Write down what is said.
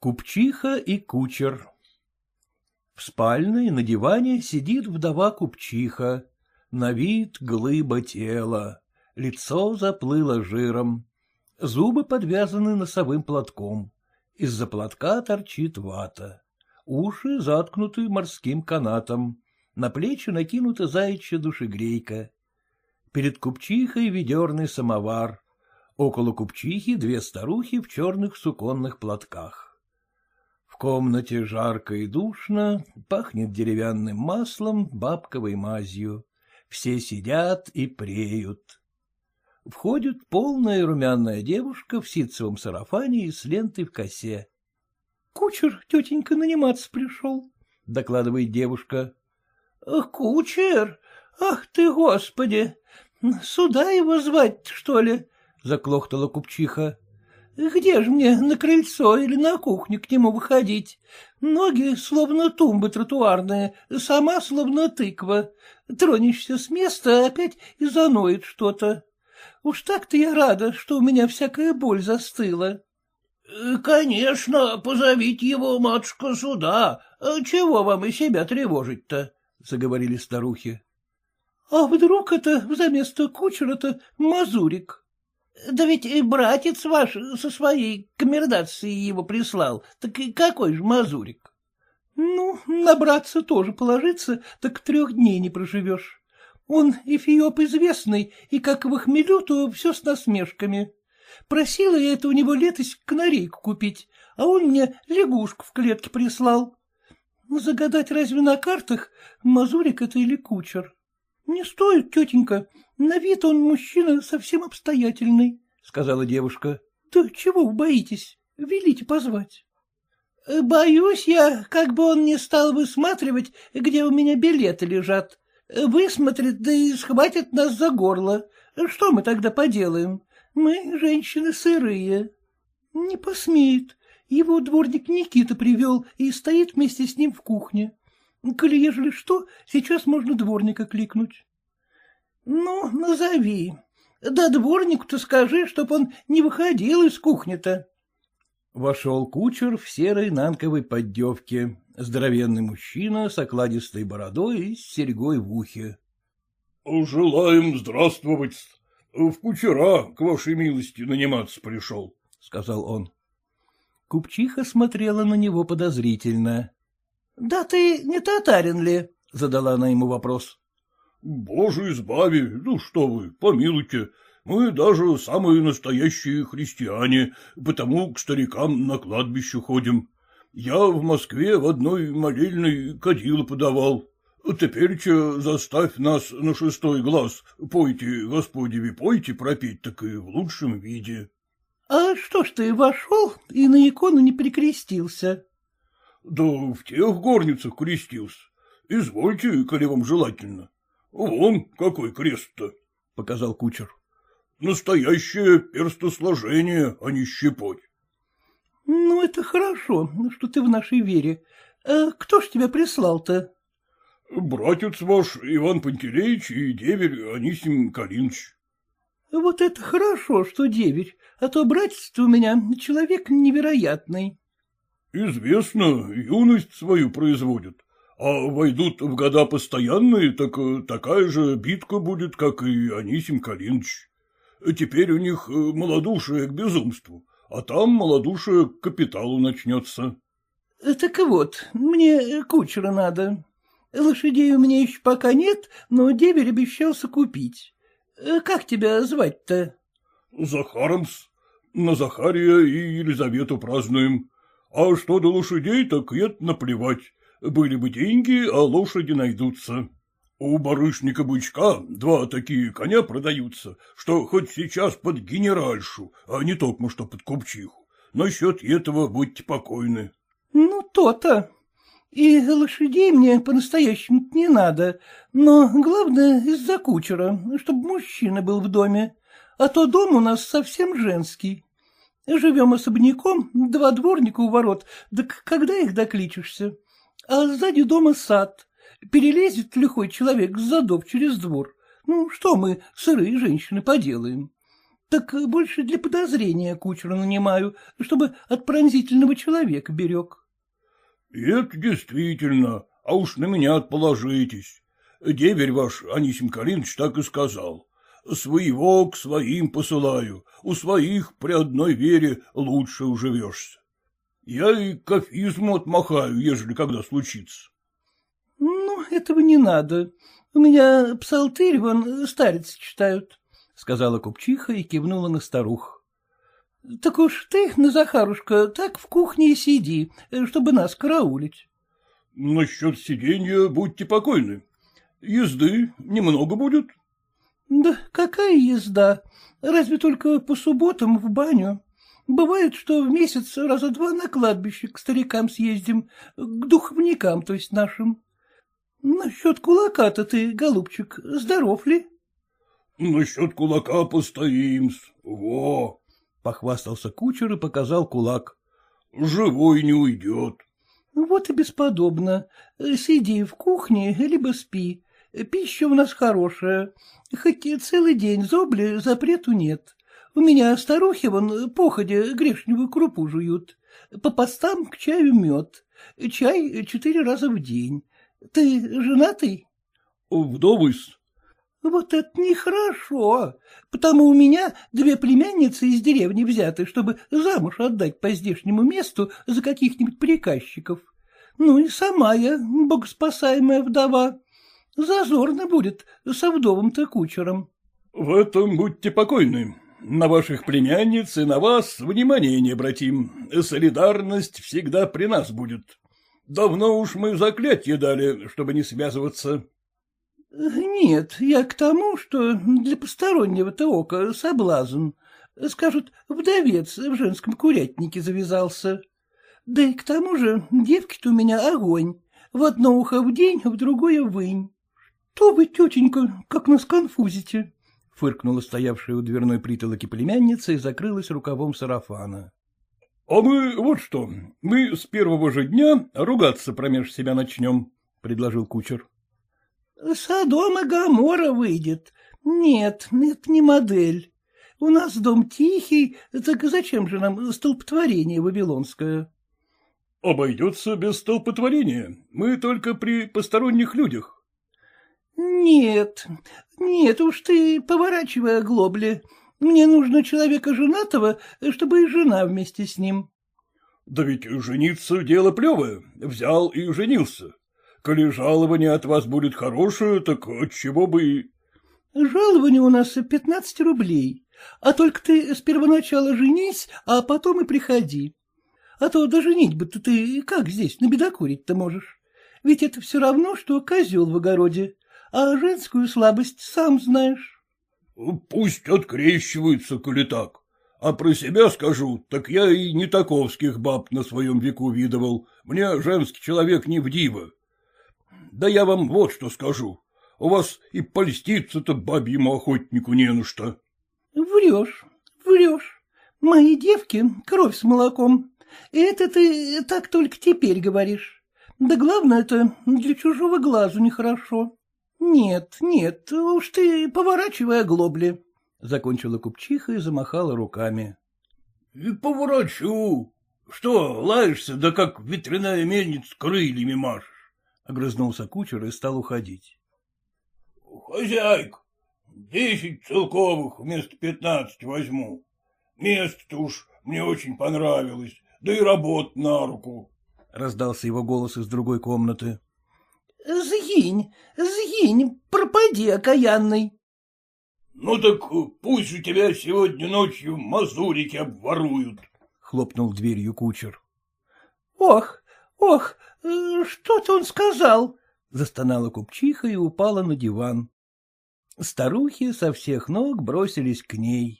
Купчиха и кучер. В спальной на диване сидит вдова купчиха. На вид глыба тела, лицо заплыло жиром, зубы подвязаны носовым платком, из-за платка торчит вата, уши заткнуты морским канатом, на плечи накинута заячья душегрейка. Перед купчихой ведерный самовар, около купчихи две старухи в черных суконных платках. Комнате жарко и душно, пахнет деревянным маслом, бабковой мазью. Все сидят и преют. Входит полная румяная девушка в ситцевом сарафане и с лентой в косе. — Кучер, тетенька, наниматься пришел, — докладывает девушка. — Кучер? Ах ты, господи! Сюда его звать, что ли? — заклохтала купчиха. — Где же мне, на крыльцо или на кухню к нему выходить? Ноги словно тумбы тротуарные, сама словно тыква. Тронешься с места, опять и заноет что-то. Уж так-то я рада, что у меня всякая боль застыла. — Конечно, позовите его, матушка, сюда. Чего вам и себя тревожить-то? — заговорили старухи. — А вдруг это заместо кучера-то мазурик? — Да ведь и братец ваш со своей коммердацией его прислал. Так какой же мазурик? — Ну, на братца тоже положиться, так трех дней не проживешь. Он эфиоп известный, и как в хмелю, то все с насмешками. Просила я это у него летось канарейку купить, а он мне лягушку в клетке прислал. Загадать разве на картах, мазурик это или кучер? Не стоит, тетенька, на вид он мужчина совсем обстоятельный, — сказала девушка. — Да чего вы боитесь? Велите позвать. — Боюсь я, как бы он не стал высматривать, где у меня билеты лежат. Высмотрит, да и схватит нас за горло. Что мы тогда поделаем? Мы женщины сырые. Не посмеет. Его дворник Никита привел и стоит вместе с ним в кухне. Коли ежели что, сейчас можно дворника кликнуть. Ну, назови. Да дворнику-то скажи, чтоб он не выходил из кухни-то. Вошел кучер в серой нанковой поддевке, здоровенный мужчина с окладистой бородой и с серьгой в ухе. — Желаем здравствовать. В кучера, к вашей милости, наниматься пришел, — сказал он. Купчиха смотрела на него подозрительно. — Да ты не татарин ли? — задала она ему вопрос. — Боже избави, ну что вы, помилуйте, мы даже самые настоящие христиане, потому к старикам на кладбище ходим. Я в Москве в одной молельной кадила подавал. Теперь-че заставь нас на шестой глаз, пойте, господи, пойте пропить, так и в лучшем виде. — А что ж ты вошел и на икону не прикрестился? — Да в тех горницах крестился. Извольте, коли вам желательно. Вон какой крест-то, — показал кучер. Настоящее перстосложение, а не щепоть. — Ну, это хорошо, что ты в нашей вере. А кто ж тебя прислал-то? — Братец ваш Иван Пантелеич и деверь Анисим Калинович. — Вот это хорошо, что деверь, а то братец у меня человек невероятный. — Известно, юность свою производят, а войдут в года постоянные, так такая же битка будет, как и Анисим Калинович. Теперь у них э, малодушие к безумству, а там малодушие к капиталу начнется. — Так вот, мне кучера надо. Лошадей у меня еще пока нет, но деверь обещался купить. Как тебя звать-то? — Захаромс. На Захария и Елизавету празднуем. А что до лошадей, так это наплевать. Были бы деньги, а лошади найдутся. У барышника Бычка два такие коня продаются, что хоть сейчас под генеральшу, а не только что под купчиху. Насчет этого будьте покойны. — Ну, то-то. И лошадей мне по-настоящему не надо, но главное из-за кучера, чтобы мужчина был в доме, а то дом у нас совсем женский. Живем особняком, два дворника у ворот, так когда их докличешься? А сзади дома сад — Перелезет лихой человек с задов через двор. Ну, что мы, сырые женщины, поделаем? Так больше для подозрения кучера нанимаю, чтобы от пронзительного человека берег. — Это действительно, а уж на меня положитесь. Деверь ваш, Анисим Калинович, так и сказал. Своего к своим посылаю, у своих при одной вере лучше уживешься. Я и к афизму отмахаю, ежели когда случится. — Ну, этого не надо. У меня псалтырь вон старец читают, — сказала купчиха и кивнула на старух. — Так уж ты, на Захарушка, так в кухне и сиди, чтобы нас караулить. — Насчет сиденья будьте покойны. Езды немного будет. — Да какая езда? Разве только по субботам в баню. Бывает, что в месяц раза два на кладбище к старикам съездим, к духовникам, то есть нашим. Насчет кулака-то ты, голубчик, здоров ли? — Насчет кулака постоим -с. Во! — похвастался кучер и показал кулак. — Живой не уйдет. — Вот и бесподобно. Сиди в кухне, либо спи. Пища у нас хорошая. Хоть целый день зобли, запрету нет. У меня старухи вон походе грешневую крупу жуют. По постам к чаю мед. Чай четыре раза в день. Ты женатый? — Вдовый-с. — Вот это нехорошо, потому у меня две племянницы из деревни взяты, чтобы замуж отдать по здешнему месту за каких-нибудь приказчиков. Ну и сама я, богоспасаемая вдова. Зазорно будет со вдовым-то кучером. — В этом будьте покойны. На ваших племянниц и на вас внимания не обратим. Солидарность всегда при нас будет. Давно уж мы заклятие дали, чтобы не связываться. — Нет, я к тому, что для постороннего-то ока соблазн. Скажут, вдовец в женском курятнике завязался. Да и к тому же девки-то у меня огонь. В одно ухо в день, в другое вынь. Что вы, тетенька, как нас конфузите? — фыркнула стоявшая у дверной притолоки племянница и закрылась рукавом сарафана. — А мы вот что, мы с первого же дня ругаться промеж себя начнем, — предложил кучер. — Содом и Гамора выйдет. Нет, это не модель. У нас дом тихий, так зачем же нам столпотворение вавилонское? — Обойдется без столпотворения. Мы только при посторонних людях. — Нет, нет уж ты поворачивай оглобли. Мне нужно человека женатого, чтобы и жена вместе с ним. — Да ведь жениться — дело плевое. Взял и женился. Коли жалование от вас будет хорошее, так отчего бы и... — Жалование у нас пятнадцать рублей. А только ты с первоначала женись, а потом и приходи. А то до женитьбы-то ты как здесь набедокурить-то можешь? Ведь это все равно, что козел в огороде, а женскую слабость сам знаешь. — Пусть открещиваются, коли так. А про себя скажу, так я и не таковских баб на своем веку видывал. Мне женский человек не вдиво. Да я вам вот что скажу. У вас и польститься-то бабьему охотнику не на что. — Врешь, врешь. Мои девки — кровь с молоком. Это ты так только теперь говоришь. Да главное это для чужого глазу нехорошо. Нет, нет, уж ты поворачивай оглобли. Закончила купчиха и замахала руками. — И поворачу. Что, лаешься, да как ветряная мельница крыльями машешь? — огрызнулся кучер и стал уходить. — Хозяйка, десять целковых вместо пятнадцати возьму. Место-то уж мне очень понравилось, да и работа на руку. — раздался его голос из другой комнаты. — Сгинь, сгинь, пропади, окаянный. — Ну так пусть же тебя сегодня ночью мазурики обворуют, — хлопнул дверью кучер. — Ох, ох, что-то он сказал, — застонала купчиха и упала на диван. Старухи со всех ног бросились к ней.